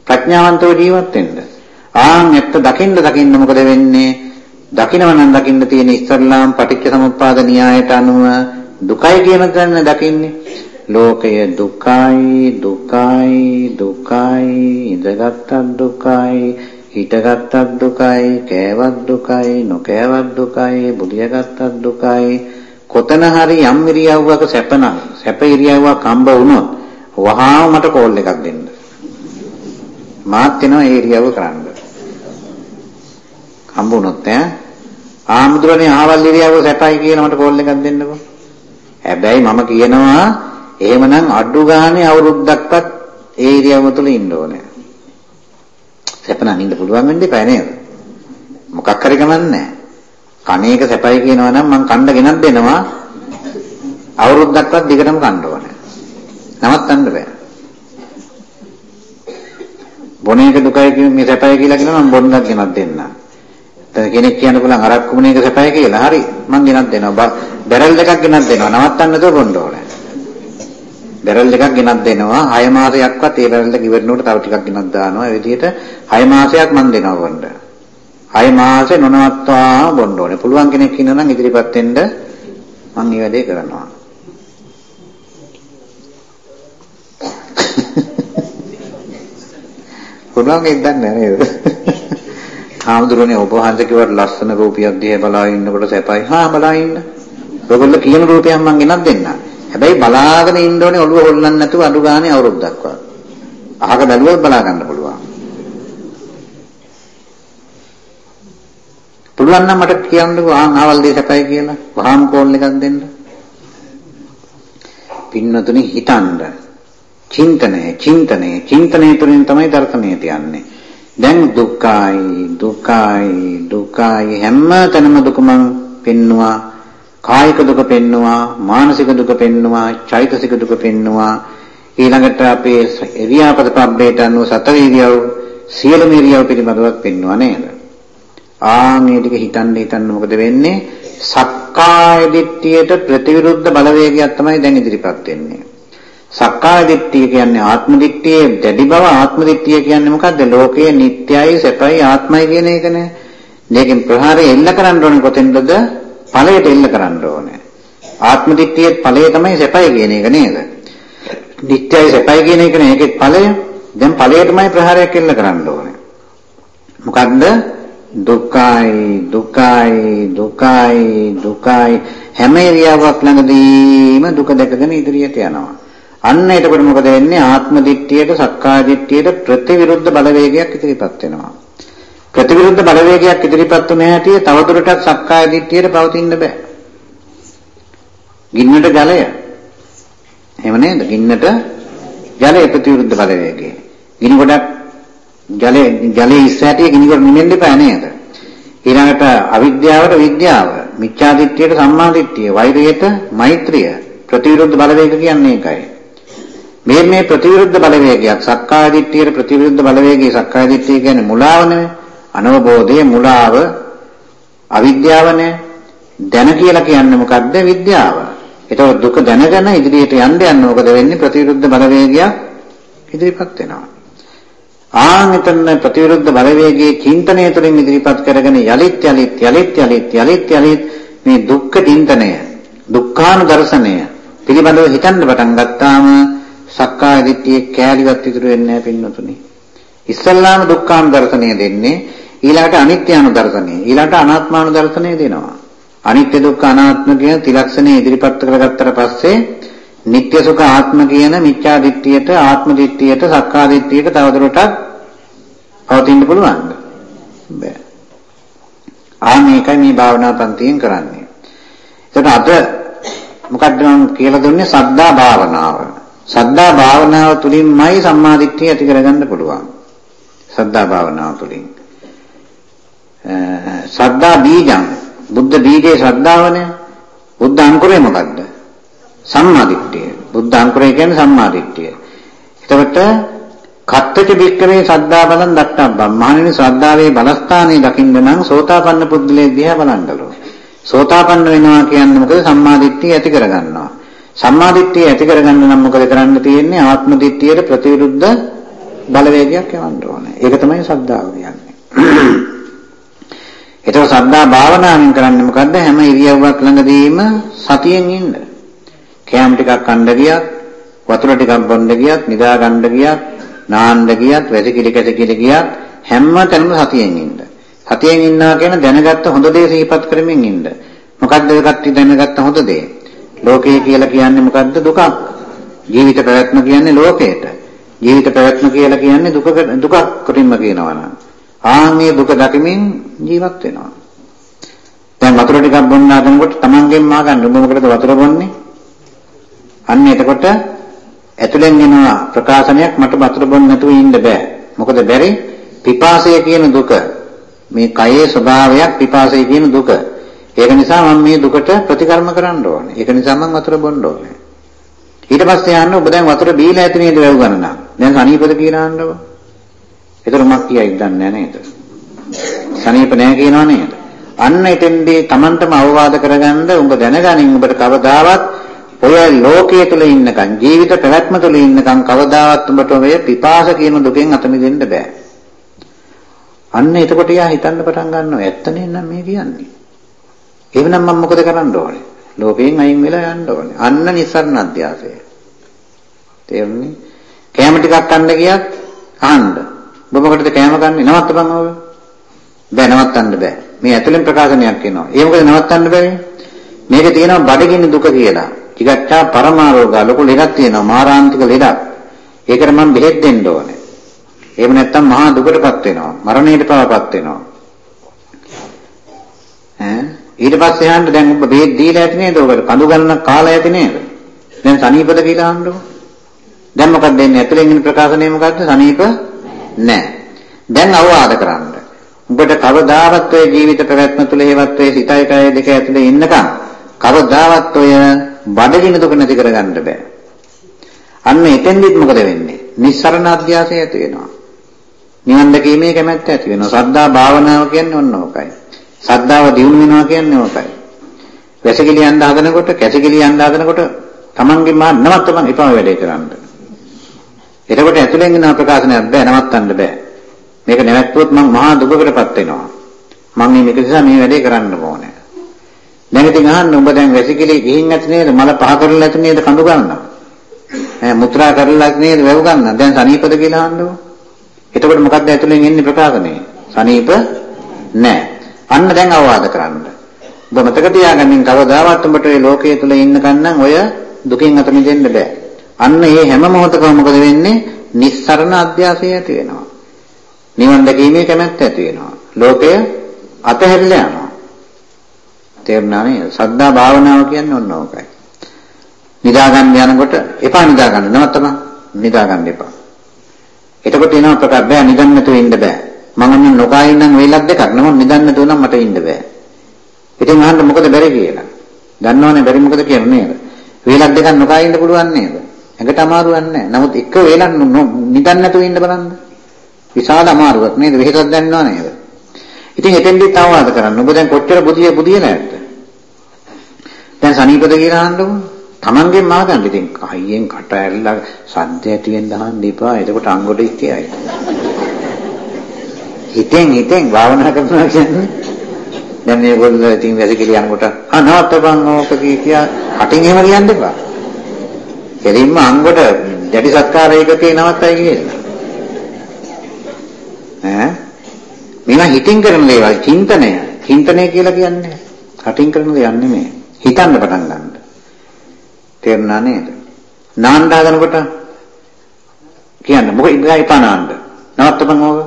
Speaker 1: ප්‍රඥාවන්තව ජීවත් වෙන්න. ආන් ඇත්ත දකින්න දකින්න මොකද වෙන්නේ? දකින්නව නම් දකින්න තියෙන ඉස්සල්ලාම් පටිච්ච සමුප්පාද න්‍යායට අනුව දුකයි කියන තැන දකින්නේ. ලෝකය දුකයි දුකයි දුකයි ඉඳගත්තත් දුකයි හිටගත්තත් දුකයි කෑවත් දුකයි නොකෑවත් දුකයි බුදියාගත්තත් දුකයි. කොතන හරි යම් ඉරියව්වක සැපනම් සැප ඉරියව්වක් හම්බ වුණොත් වහාම මට කෝල් එකක් දෙන්න. මාත් වෙනවා ඒ ඉරියව්ව කරන්න. හම්බ වුණොත් ඈ? ආම්දුරනේ ආවල් ඉරියව්ව සැපයි කියලා මට කෝල් එකක් දෙන්නකෝ. හැබැයි මම කියනවා එහෙමනම් අඩු ගානේ අවුරුද්දක්වත් ඒ ඉරියව්ව තුළ ඉන්න ඕනේ. සැපනම් ඉන්න පුළුවන් වෙන්නේ නැහැ නේද? මොකක් හරි ගමන්නේ කණේක සැපයි කියනවා නම් මං කණ්ඩ ගෙනත් දෙනවා අවුරුද්දක්වත් දිගටම කන්න ඕනේ. නවත්තන්න බෑ. බොන එක දුකයි කියන මේ සැපයි කියලා කියනවා මම බොන්නක් ගෙනත් දෙන්නම්. දැන් කෙනෙක් කියන්න පුළුවන් අරක් කුමන එක සැපයි කියලා. හරි මං ගෙනත් දෙනවා. බැරල් දෙකක් ගෙනත් දෙනවා. නවත්තන්න නැතුව බොන්න ඕනේ. බැරල් එකක් ගෙනත් දෙනවා. 6 මාසයක්වත් ඒ බැරල් එක ඉවරනකොට තව ටිකක් ගෙනත් දානවා. ඒ විදිහට 6 මාසයක් මම දෙනවා බොන්න 6 මාසේ නොනවත්වා බොන්න ඕනේ. පුළුවන් කෙනෙක් ඉන්නවා නම් ඉදිරිපත් වෙන්න මම මේ වැඩේ කරනවා. පුළුවන් ඒක දන්නේ නේද? ආමුදුරනේ ඔබ වහන්සේ කිව්වට ලස්සන රූපියක් දිහා බලා ඉන්නකොට සැපයි. හා බලා ඉන්න. ඔයගොල්ලෝ කියන රූපයක් මම ගෙනත් දෙන්නම්. හැබැයි බලාගෙන ඉන්න ඕනේ ඔළුව හොල්ලන්න නැතුව අඩු ගානේ අවුරුද්දක් වත්. අහක බැලුවොත් බලා ගන්න පුළුවන්. පුළුවන් නම් මට කියන්නකෝ ආන් ආවල් දෙය සැපයි කියලා. වහාම කෝල් එකක් දෙන්න. පින්නතුනි හිතන්න. චින්තනය, චින්තනය, චින්තනය තුළින් තමයි දර්ශනය තියන්නේ. දැන් දුක්ඛයි, දුක්ඛයි, දුක්ඛයි හැම තැනම දුකම පෙන්නවා. කායික දුක පෙන්නවා මානසික දුක පෙන්නවා චෛතසික දුක පෙන්නවා. ඊළඟට අපේ ඉරියාපත පබ්බේට අනුව සතර ඉරියව් සියලුම ඉරියව් පිළිබඳව පෙන්නවා නේද? ආ මේ ටික හිතන්න හිතන්න මොකද වෙන්නේ? සක්කාය දිට්ඨියට ප්‍රතිවිරුද්ධ බලවේගයක් තමයි දැන් ඉදිරිපත් වෙන්නේ. සක්කාය දිට්ඨිය කියන්නේ ආත්ම දිට්ඨියේ දැඩි බව ආත්ම දිට්ඨිය කියන්නේ මොකද්ද? ලෝකයේ නිට්ටයයි සැපයි ආත්මයි කියන එකනේ. මේකෙන් ප්‍රහාරය එල්ල කරන්න ඕනේ කොතෙන්ද ඵලයට එල්ල කරන්න ඕනේ. ආත්ම දිට්ඨියේ ඵලය තමයි සැපය කියන එක නේද? නිත්‍යයි සැපයි කියන එක නේ ඒකේ ඵලය. දැන් ඵලයටමයි ප්‍රහාරයක් එල්ල කරන්න ඕනේ. මොකද්ද? දුකයි දුකයි දුකයි දුකයි හැම ඉරියාවක් ළඟදීම දුක දැකගෙන ඉදිරියට යනවා. අන්න එතකොට මොකද වෙන්නේ? ආත්ම දිට්ඨියට, සක්කාය දිට්ඨියට ප්‍රතිවිරුද්ධ බලවේගයක් ඉදිරිපත් වෙනවා. ප්‍රතිවිරුද්ධ බලවේගයක් ඉදිරිපත් වුණ හැටි තවදුරටත් සක්කාය දිට්ඨියට පවතින්න බෑ. ගින්නට ජලය. එහෙම නේද? ගින්නට ජලය ප්‍රතිවිරුද්ධ බලවේගය. ගිනි ගොඩක් ජලයේ ජලයේ ඉස්සැටිය ගිනි කොට නිමෙන්න එපා නේද? ඊළඟට අවිද්‍යාවට විද්‍යාව, මිච්ඡාදිට්ඨියට සම්මාදිට්ඨිය, වෛරයට මෛත්‍රිය, ප්‍රතිවිරුද්ධ බලවේග කියන්නේ ඒකයි. මේ මේ ප්‍රතිවිරුද්ධ බලවේගයක් සක්කාය දිට්ඨියට ප්‍රතිවිරුද්ධ බලවේගය සක්කාය දිට්ඨිය කියන්නේ මුලාව නෙවෙයි අනවබෝධය මුලාව අවිද්‍යාවනේ දැන කියලා කියන්නේ මොකද්ද විද්‍යාව. ඒතකොට දුක දැනගෙන ඉදිරියට යන්න යන්න මොකද වෙන්නේ ප්‍රතිවිරුද්ධ බලවේගයක් ඉදිරිපත් වෙනවා. ආනිතන ප්‍රතිවිරුද්ධ බලවේගයේ චින්තනය තුළින් ඉදිරිපත් කරගෙන යලිත් යලිත් යලිත් යලිත් යලිත් යලිත් මේ දුක්ඛ චින්තනය දුක්ඛාන දර්ශනය පිළිබඳව හිතන්න පටන් ගත්තාම සක්කාය දිට්ඨියේ කෑලිවත් ඉතුරු වෙන්නේ නැහැ පින්නතුනි. ඉස්සල්ලාම දුක්ඛාන දර්ශනය දෙන්නේ ඊළඟට අනිත්‍යානු දර්ශනය ඊළඟට අනාත්මානු දර්ශනය දෙනවා. අනිත්‍ය දුක්ඛ අනාත්ම කියන ත්‍රිලක්ෂණය ඉදිරිපත් කරගත්තට පස්සේ නিত্য සුඛ ආත්ම කියන මිච්ඡා දිට්ඨියට ආත්ම දිට්ඨියට සක්කා දිට්ඨියට තවදුරටත් පවතින්න පුළුවන්ද? බෑ. ආ මේකයි මේ භාවනා පන්තියෙන් කරන්නේ. ඒකට අද මොකක්ද මම කියලා දුන්නේ සද්දා භාවනාව. සද්දා භාවනාව තුළින්මයි සම්මා දිට්ඨිය ඇති කරගන්න පුළුවන්. සද්දා භාවනාව තුළින්. සද්දා බීජං බුද්ධ බීජේ ශ්‍රද්ධාවනේ. බුද්ධ අංකුරේ මොකද්ද? සම්මා දිට්ඨිය. බුද්ධ අංකුරය කියන්නේ සම්මා දිට්ඨිය. එතකොට කත්තච බික්කමේ සද්ධා බලන් දක්ටබ්බම්. මහණෙනි ශ්‍රද්ධාවේ බලස්ථානයේ දකින්න නම් සෝතාපන්න පුද්ගලයෙක් දිහා බලන්නලෝ. සෝතාපන්න වෙනවා කියන්නේ මොකද? සම්මා දිට්ඨිය ඇති කරගන්නවා. සම්මා දිට්ඨිය ඇති කරගන්න නම් මොකද කරන්න තියෙන්නේ? ආත්ම දිට්ඨියට ප්‍රතිවිරුද්ධ බලවේගයක් යවන්න ඕනේ. ඒක තමයි ශ්‍රද්ධාව කියන්නේ. ඒතකොට සද්ධා භාවනාවෙන් කරන්නේ මොකද්ද? හැම ඉරියව්වක් ළඟදීම සතියෙන් ඉන්න. කෑම ටිකක් කන්න ගියත්, වතුර ටිකක් බොන්න ගියත්, නිදා ගන්න ගියත්, නාන්න ගියත්, වැසිකිලි කැසිකිලි ගියත් හැම තැනම සතියෙන් ඉන්න. සතියෙන් ඉන්නවා කියන දැනගත්ත හොඳ දේ සිහිපත් කරමින් ඉන්න. මොකද්ද ඒකට දැනගත්ත හොඳ දේ? ලෝකය කියලා කියන්නේ මොකද්ද? දුකක්. ජීවිත පැවැත්ම කියන්නේ ලෝකයට. ජීවිත පැවැත්ම කියලා කියන්නේ දුක දුකක් කොටින්ම කියනවා නම්. ආන්ගේ දුක දකිමින් ජීවත් වෙනවා. දැන් වතුර ටිකක් බොන්න හදනකොට Tamanගෙන් මා ගන්න ඔබ මොකටද වතුර බොන්නේ? අන්න එතකොට ඇතුලෙන් එනවා ප්‍රකාශනයක් මට වතුර බොන්න නැතුව ඉන්න බෑ. මොකද බැරි පිපාසය කියන දුක. මේ කයේ ස්වභාවයක් පිපාසය කියන දුක. ඒක නිසා මම මේ දුකට ප්‍රතිකර්ම කරන්න ඕනේ. ඒක නිසා මම වතුර බොන්න ඕනේ. ඊට පස්සේ යන්න ඔබ දැන් වතුර බීලා ඇති නේද වැව් ගණනක්. දැන් සනීපද කියලා අහන්නව. ඒතර මක් කියයි දන්නේ නේද? සනීප නැහැ කියනවා නේද? අන්න එතෙන්දී Tamanටම අවවාද කරගන්න උඹ දැනගනින් උඹට කවදාවත් ඔය ලෝකයේ තුල ඉන්නකම් ජීවිත පැවැත්ම තුල ඉන්නකම් කවදාවත් උඹට ඔය පිපාස කියන දුකෙන් අත මිදෙන්න බෑ. අන්න එතකොට යා හිතන්න පටන් ගන්නවා ඇත්තනේ නම් මේ කියන්නේ. එහෙනම් මම මොකද කරන්න ඕනේ? ලෝකයෙන් අයින් වෙලා යන්න ඕනේ. අන්න නිස්සරණ අධ්‍යාසය. තේරුණේ? කැම ටිකක් කන්න ගියත් අහන්න. ඔබ මොකටද කැම කන්නේ? නවත්තපන් ඔය. බෑ නවත්තන්න බෑ. මේ ඇතුලෙන් ප්‍රකාශනයක් එනවා. ඒ මොකද නවත්තන්න බැරි? මේක තියෙනවා බඩගිනි දුක කියලා. ටිකක්චා පරමාරෝග ලොකු ලෙඩක් තියෙනවා මාරාන්තික ලෙඩක්. ඒකට මම බෙහෙත් දෙන්න ඕනේ. එහෙම නැත්නම් මහා දුකටපත් වෙනවා. මරණයට පවපත් වෙනවා. ඈ ඊට පස්සේ යන්න දැන් ඔබ බෙහෙත් දීලා ඇති නේද? ඔබට කඳු ගන්න කාලා ඇති නේද? දැන් සනීපද කියලා අහන්නකො. දැන් මොකක්ද දෙන්නේ? ඇතුලෙන් එන ප්‍රකාශනය මොකද්ද? සනීප නැහැ. දැන් අවවාද කරන්න. ඔබට කවදාවත් ඔය ජීවිත පැවැත්ම තුළ හේවත් ඔය සිතයි කය දෙක ඇතුලේ ඉන්නකම් කවදාවත් ඔය බඩගින දුක නැති කරගන්න බෑ. අන්න එතෙන්දිත් මොකද වෙන්නේ? නිස්සරණ අධ්‍යාසය ඇති වෙනවා. නිවන් දැකීමේ කැමැත්ත ඇති වෙනවා. සද්ධා භාවනාව කියන්නේ ඔන්න ඕකයි. සද්ධාව දියුණු වෙනවා කියන්නේ ඕකයි. වැසකිලි යන්න හදනකොට, කැසකිලි යන්න හදනකොට Tamange මා නවත්තපන් එපා වැඩේ කරන්න. එතකොට ඇතුලෙන් එන ප්‍රකාශනයක් බෑ නවත්තන්න බෑ. මේක නැවැත්තුවොත් මම මහා දුකකටපත් වෙනවා. මම මේ නිසා මේ වැඩේ කරන්න ඕනේ. දැන් ඉතින් අහන්න ඔබ දැන් වැසිකිලි ගිහින් නැති නේද? මල පහ කරලා නැති නේද කඳු ගන්නවා? ඈ මුත්‍රා කරලා නේද වැව ගන්න. දැන් සනීපද කියලා අහන්නකො. එතකොට මොකක්ද ඇතුලෙන් එන්නේ ප්‍රකාශනය? සනීප නෑ. අන්න දැන් අවවාද කරන්න. ඔබ මතක තියාගන්න කවදාවත් උඹට මේ ලෝකයේ තුල ඉන්නකන් නම් ඔය දුකින් අත මිදෙන්න බෑ. අන්න මේ හැම මොහොතකම මොකද වෙන්නේ? නිස්සරණ අධ්‍යාසය ඇති වෙනවා. නිවන් දැකීමේ කැමැත්ත ඇති වෙනවා. ලෝකය අතහැරලා යනවා. තේරුණා නේද? සද්ධා භාවනාව කියන්නේ ඔන්න ඕකයි. නිදා ගන්න යනකොට එපා නිදා ගන්න නවත්තපන්. නිදා ගන්න එපා. එතකොට එනවා ප්‍රකාර බෑ නිදන්න නැතුව ඉන්න බෑ. මම නම් නොකා ඉන්නම් වේලක් දෙකක් නමුත් නිදන්න නැතුව නම් මට ඉන්න බෑ. ඉතින් අහන්න මොකද බැරි කියලා. දන්නවනේ බැරි මොකද කියන්නේ නේද? වේලක් දෙකක් නොකා ඉන්න පුළුවන් නේද? ඇඟට අමාරුවක් නැහැ. නමුත් එක වේලක් නිදන්න නැතුව ඉන්න බලන්න. විශාල අමාරුවක් නේද? වෙහෙසක් දැනනව නේද? ඉතින් එතෙන්දි තවවාද කරන්න. ඔබ දැන් කොච්චර බුදිය බුදිය නැද්ද? දැන් සනීපද කියලා අහන්නකො. Tamangen මාගන්න ඉතින් අයියෙන් කට ඇරලා සද්ද ඇති වෙන්න අහන්න එපා. එතකොට අංගොඩ ඉක්කයයි. හිතෙන් හිතෙන් භාවනා කරනවා කියන්නේ දැන් මේගොල්ලෝ ඉතින් වැසිකිලි යනකොට ආ නවත්තපන් ඕක කී කියා කටින් එහෙම කියන්න එපා. කෙලින්ම අංගොඩ දැඩි සත්කාරයකදී නවත්තයි කියලා. ඈ මේවා හිතින් කරන දේවල් චින්තනය. චින්තනය කියලා කියන්නේ කටින් කරන දේවල් නෙමෙයි. හිතන්න පටන් ගන්න. තේරුණා නේද? නාන්න හදනකොට කියන්න මොකද ඉබ්‍රායි පානාන්න. නවත්තපන් ඕක.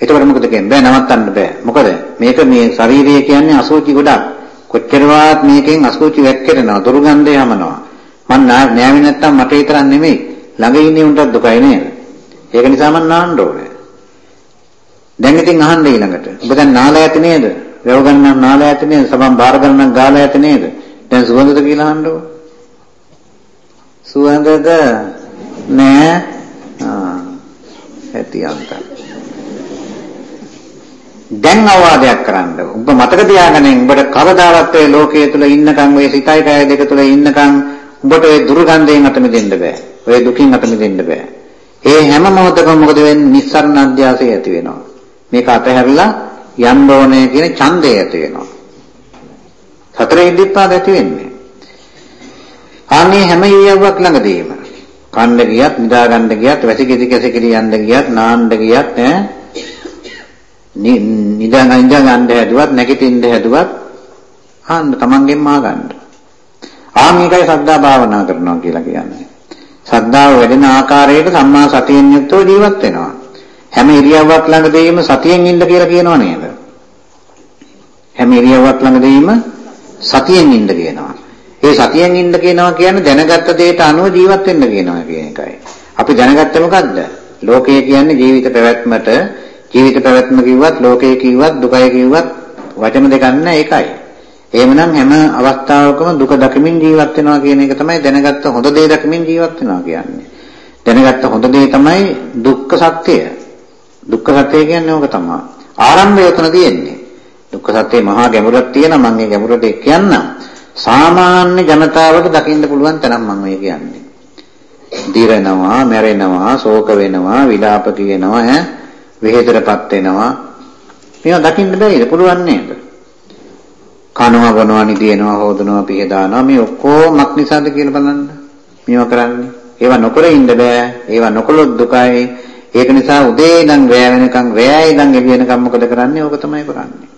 Speaker 1: එතකොට මොකද කියන්නේ? බෑ නවත්තන්න බෑ. මොකද මේක මේ ශරීරය කියන්නේ අසුචි ගොඩක්. කොච්චරවත් මේකෙන් අසුචි වැක්කිරෙනවා, දුර්ගන්ධය යමනවා. මං නෑවේ නැත්තම් මට විතරක් නෙමෙයි ළඟ ඉන්නේ උන්ටත් දුකයි නේද? ඒක නිසා මං නාන්න ඕනේ. දැන් ඉතින් අහන්න ඊළඟට. ඔබ දැන් නාලා ඇති නේද? වැව ගන්නන් නාලා ඇති නේද? සබම් බාර ගන්නන් ගාලා ඇති නේද? දැන් සුවඳද කියලා අහන්නකො. සුවඳද නෑ. ආ ඇති අන්ත. දැන් අවවාදයක් කරන්න. ඔබ මතක තියාගන්න උඹට කවදාවත් මේ ලෝකයේ තුල ඉන්නකම් ඔය සිතයි කය දෙක තුල ඉන්නකම් උඹට ඔය දුර්ගන්ධයෙන් අත මිදෙන්න බෑ. ඔය දුකින් අත මිදෙන්න බෑ. ඒ හැම මොහොතකම මොකද වෙන්නේ? නිස්සරණ අධ්‍යාසය ඇති වෙනවා. මේක අතහැරලා යන්න ඕනේ කියන ඡන්දය ඇති වෙනවා. සතර ඉද්ධිපාද ඇති වෙන්නේ. අනේ හැම ඉරියව්වක් ළඟදීම කන්න ගියත්, නිදා ගන්න ගියත්, වැසිකිලි කැසිකිලි යන්න ගියත්, නාන්න ගියත් ඈ නිදා නිදා ගන්න හැදුවත්, නැගිටින්න හැදුවත් ආන්න තමන්ගෙන් මා ගන්න. ආ මේකයි සද්ධා භාවනා කරනවා කියලා කියන්නේ. සද්ධාව වැඩෙන ආකාරයට සම්මා සතියෙන් යුක්තව ජීවත් වෙනවා. හැම ඉරියව්වක් ළඟදීම සතියෙන් ඉන්න කියලා කියනව නේද? හැම ඉරියව්වක් ළඟදීම සතියෙන් ඉන්න කියනවා. ඒ සතියෙන් ඉන්න කියනවා කියන්නේ දැනගත්ත දෙයට අනුව ජීවත් වෙන්න කියනවා කියන එකයි. අපි දැනගත්තේ මොකද්ද? ලෝකය කියන්නේ ජීවිත පැවැත්මට ජීවිත පැවැත්ම කිව්වත් ලෝකය කිව්වත් දුකයි කිව්වත් වචන දෙකක් නෑ ඒකයි. එහෙමනම් හැම අවස්ථාවකම දුක දකිමින් ජීවත් වෙනවා කියන එක තමයි දැනගත්ත හොඳ දේ දකිමින් ජීවත් වෙනවා කියන්නේ. දැනගත්ත හොඳ දේ තමයි දුක්ඛ සත්‍යය. දුක්ඛ සත්‍ය කියන්නේ ඕක තමයි. ආරම්භය උතන තියෙන්නේ. දුක්ඛ සත්‍යේ මහා ගැඹුරක් තියෙනවා මම මේ ගැඹුරට කියන්නම්. සාමාන්‍ය ජනතාවට දකින්න පුළුවන් තරම් මම මේ කියන්නේ. දිරනවා, මැරෙනවා, ශෝක වෙනවා, විලාප කියනවා, ඈ වෙහෙතරපත් වෙනවා. මේවා දකින්න බැරිද? පුළුවන් නේද? කනවා බොනවා නිදිනවා හොදනවා පිහදානවා මේ ඔක්කොමක් නිසාද කියලා බලන්න. මේවා කරන්නේ. ඒවා නොකර ඉන්න බෑ. ඒවා නොකළොත් දුකයි. ඒක නිසා උදේ ඉඳන් රැය වෙනකන් රැය ඉඳන් එළි වෙනකන් මොකද කරන්නේ? ඕක තමයි කරන්නේ.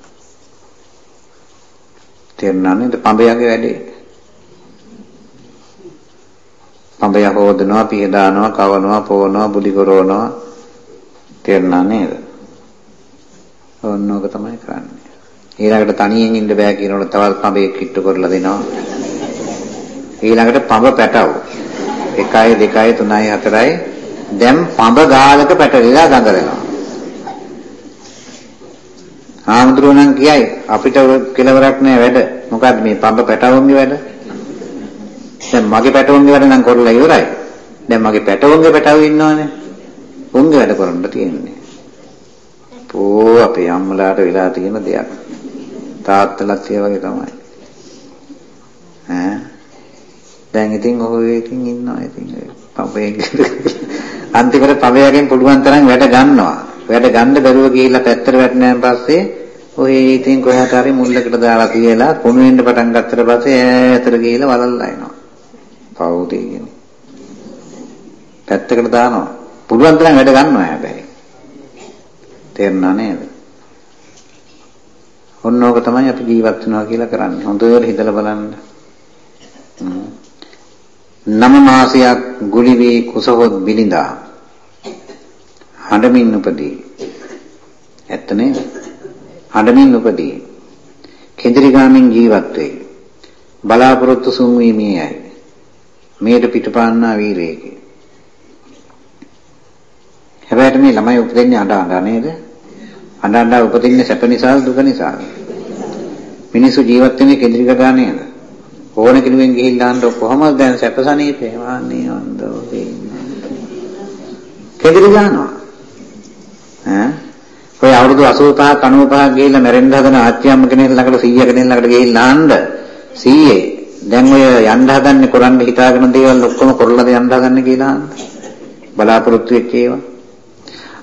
Speaker 1: තේරුණා නේද? පඹයගේ වැඩේ. පඹය හොදනවා, පිහදානවා, කවනවා, පොවනවා, බුදි කරවනවා. තේරුණා නේද? ඕනෝක තමයි කරන්නේ. ඊළඟට තනියෙන් ඉන්න බෑ කියනකොට තවත් පඹයක් කිට්ටු කරලා දෙනවා. ඊළඟට පඹ පැටව. 1යි 2යි 3යි 4යි දැන් පඹ ගාලක පැටලිලා දඟලනවා. ආම්ද්‍රෝණන් කියයි අපිට කෙලවරක් නෑ වැඩ. මොකද්ද මේ පඹ පැටවුන්ගේ වැඩ? දැන් මගේ පැටවුන්ගේ වැඩ නම් කරලා ඉවරයි. දැන් මගේ පැටවුන්ගේ පැටවු ඉන්නවනේ. උන්ගේ වැඩ කරන්න තියෙන්නේ. පෝ අපේ අම්මලාට වෙලා තියෙන දෙයක්. තාත්තලාත් ඒ වගේ තමයි. ඈ දැන් ඉතින් ඔය එකකින් ඉන්නවා ඉතින් පඹයෙන් අන්තිමට පවයගෙන් පුළුවන් තරම් වැඩ ගන්නවා. වැඩ ගන්න බැරුව ගිහිල්ලා පැත්තට වැටෙනාන් පස්සේ ඔය ඉතින් කොහාට හරි මුල්ලකට දාලා තියලා කුණු වෙන්න පටන් ගත්තට පස්සේ ඈතට ගිහිල්ලා වලල්ලා එනවා. පවුද කියන්නේ. පැත්තකට දානවා. පුළුවන් තරම් වැඩ ගන්නවා හැබැයි. තේරුණා නේද? ඔන්න ඕක තමයි අපි ජීවත් වෙනවා කියලා කරන්නේ. හොඳට හිතලා බලන්න. නම මාසයක් ගුලි වී කුසහොත් බිලිඳා හඬමින් උපදී. ඇත්ත නේද? හඬමින් උපදී. කෙඳිරි ගාමින් ජීවත් වේ. බලාපොරොත්තු සුන් වීමේයි. මේට පිටපාන්නා වීරයෙකි. හැබැයි මේ ළමයි උපදින්නේ අඬ අඬ නේද? අඬ අඬ උපදින්නේ සැප නිසා දුක නිසා. මිනිස්සු ජීවත් වෙන්නේ කෙඳිරි ගා නේද? ඕන කෙනෙකුෙන් ගිහිල්ලා අඬ කොහමද දැන් සැප සනීපේ වන්නේ වන්දෝ වෙන්නේ. කෙඳිරි ගන්නවා. ඈ ඔය අවුරුදු 85 95 ගිහිල්ලා මැරෙන්න හදන ආච්චියම්ම කෙනෙක් ළඟට 100 කෙනෙක් ළඟට ගිහිල්ලා ආන්න 100 දැන් ඔය යන්න හදන්නේ කරන්න හිතාගෙන දේවල් ඔක්කොම කරලාද යන්න හදන්නේ කියලා බලාපොරොත්තු වෙච්ච ඒවා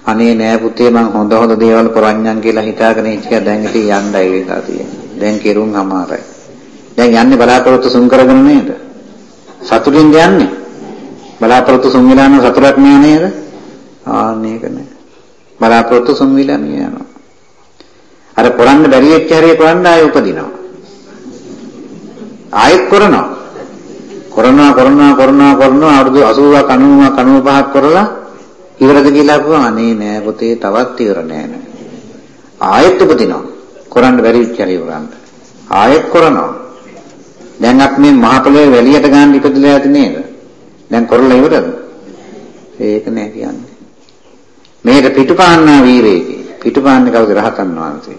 Speaker 1: අනේ නෑ පුතේ මං හොඳ හොඳ දේවල් කරන්නම් කියලා හිතාගෙන ඉච්චියා දැන් ඉතින් යන්නයි වෙලා තියෙන්නේ දැන් කෙරුම් අමාරයි දැන් යන්නේ බලාපොරොත්තු සුන් කරගෙන නේද සතුටින් යන්නේ බලාපොරොත්තු සුන් වෙලා නම් සතුටක් නෑ නේද ආන්නේ ඒක නෑ බලාපොරොත්තු සුන්විලා මිය යනවා. අර කරන්න බැරි වෙච්ච හැරේ කරන්න ආයෙ උපදිනවා. ආයෙත් කරනවා. කරනවා කරනවා කරනවා කරනවා අවුරුදු 80ක් 90ක් 95ක් කරලා ඉවරද කියලා කිව්වම අනේ නෑ පුතේ තවත් ඉවර නෑ නෑ. ආයෙත් උපදිනවා. කරන්න බැරි වෙච්ච හැරේ කරන්න. ආයෙත් කරනවා. දැන් අපි මේ මහ පොළොවේ වැලියට ගන්න ඉපදලා ඇති නේද? දැන් කරලා ඉවරද? ඒක නෑ කියන්නේ. මේක පිටුපාන්නා වීරයෙකි. පිටුපාන්නේ කවුද රහතන් වහන්සේ.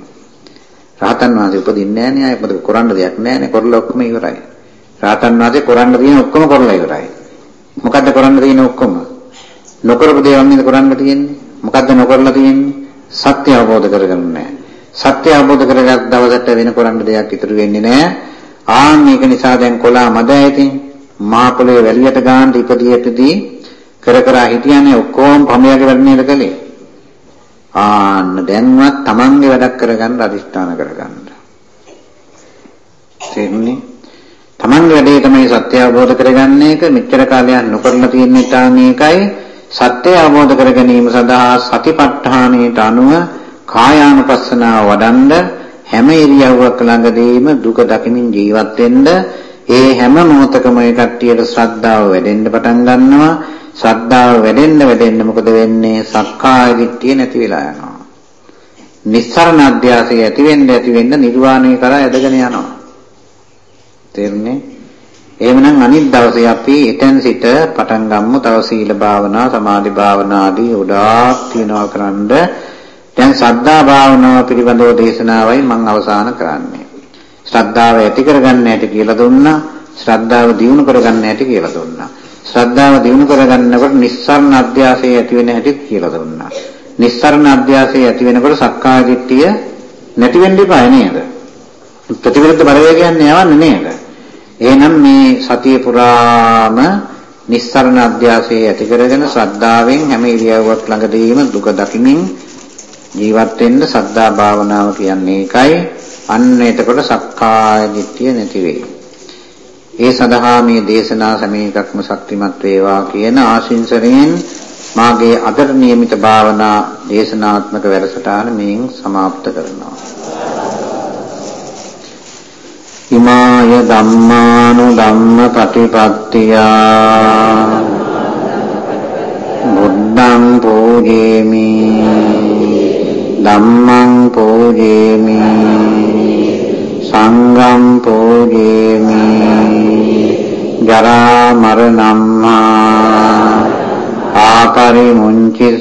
Speaker 1: රහතන් වහන්සේ උපදින්නේ නැහැ නේ අය මොකද කරන්න දෙයක් නැහැ නේ කරලා ඔක්කොම ඉවරයි. රහතන් වහන්සේ කරන්න තියෙන ඔක්කොම කරලා ඉවරයි. මොකද්ද කරන්න තියෙන ඔක්කොම? නොකරපු දේවල් නේද කරන්න තියෙන්නේ? මොකද්ද නොකරලා තියෙන්නේ? සත්‍ය අවබෝධ කරගන්න නැහැ. සත්‍ය අවබෝධ කරගත් දවසට වෙන කරන්න දෙයක් ඉතුරු වෙන්නේ නැහැ. ආන් මේක නිසා දැන් කොලා මද ඇතින් මා පොළේ වැලියට ගාන්න ඉපදී ඉපදී කර කර හිටියනේ ඔක්කොම පමයාගේ වැඩ නේද කළේ. ආන්න දැන්වත් Tamange වැඩක් කරගන්න අදිස්ථාන කරගන්න. තේරුණේ? Tamange වැඩේ තමයි සත්‍ය අවබෝධ කරගන්න එක මෙච්චර කාලයක් නොකරලා තියෙන තා මේකයි සත්‍ය අවබෝධ කර ගැනීම සඳහා සතිපට්ඨානයට අනුව කායානුපස්සනාව වඩන්ඩ හැම ඉරියව්වක් ළඟදීම දුක දකිමින් ජීවත් වෙන්න ඒ හැම මොහොතකම ඒ කට්ටියට ශ්‍රද්ධාව වැඩෙන්න පටන් ගන්නවා ශ්‍රද්ධාව වැඩෙන්න වැඩෙන්න මොකද වෙන්නේ? සක්කාය දිට්ඨිය නැති වෙලා යනවා. නිස්සරණ අධ්‍යාසය ඇති වෙන්න ඇති වෙන්න නිර්වාණය කරා ඇදගෙන යනවා. තේරුණේ? එහෙමනම් අනිත් දවසේ අපි එතෙන් සිට පටන් ගමු තව සීල භාවනා, සමාධි භාවනා ආදී උඩාක් තියනවා කරන්ඩ දැන් සද්ධා භාවනාව පිළිබඳව දේශනාවයි මම අවසන් කරන්නේ. ශ්‍රද්ධාව ඇති කරගන්න ඇති කියලා දුන්නා. ශ්‍රද්ධාව දියුණු කරගන්න ඇති කියලා දුන්නා. ශ්‍රද්ධාව දිනු කරගන්නකොට නිස්සාරණ අධ්‍යාසය ඇති වෙන හැටි කියලා දුන්නා. නිස්සාරණ අධ්‍යාසය ඇති වෙනකොට සක්කාය දිට්ඨිය නැති වෙන්න එපා නේද? ප්‍රතිවිරුද්ධ බලවේගයන් යවන්නේ නේද? එහෙනම් මේ සතිය පුරාම නිස්සාරණ අධ්‍යාසය ඇති කරගෙන ශ්‍රද්ධාවෙන් හැම ඉරියව්වක් ළඟදීම දුක දකිමින් ජීවත් වෙන්න සද්ධා භාවනාව කියන්නේ ඒකයි. අන්න එතකොට සක්කාය දිට්ඨිය නැති වෙයි. ඒ සඳහා මේ දේශනා සමේකක්ම ශක්තිමත් වේවා කියන ආශිංසනයෙන් මාගේ අදර નિયમિત භාවනා දේශනාත්මක වැඩසටහන මෙයින් સમાપ્ત කරනවා. ඉමාය ධම්මානු ධම්ම පටිපත්තියා බුද්ධං පූජේමි ධම්මං පූජේමි සංඝං පූජේමි ජරා මරණම්මා ආපරිමුංචිස්සාමි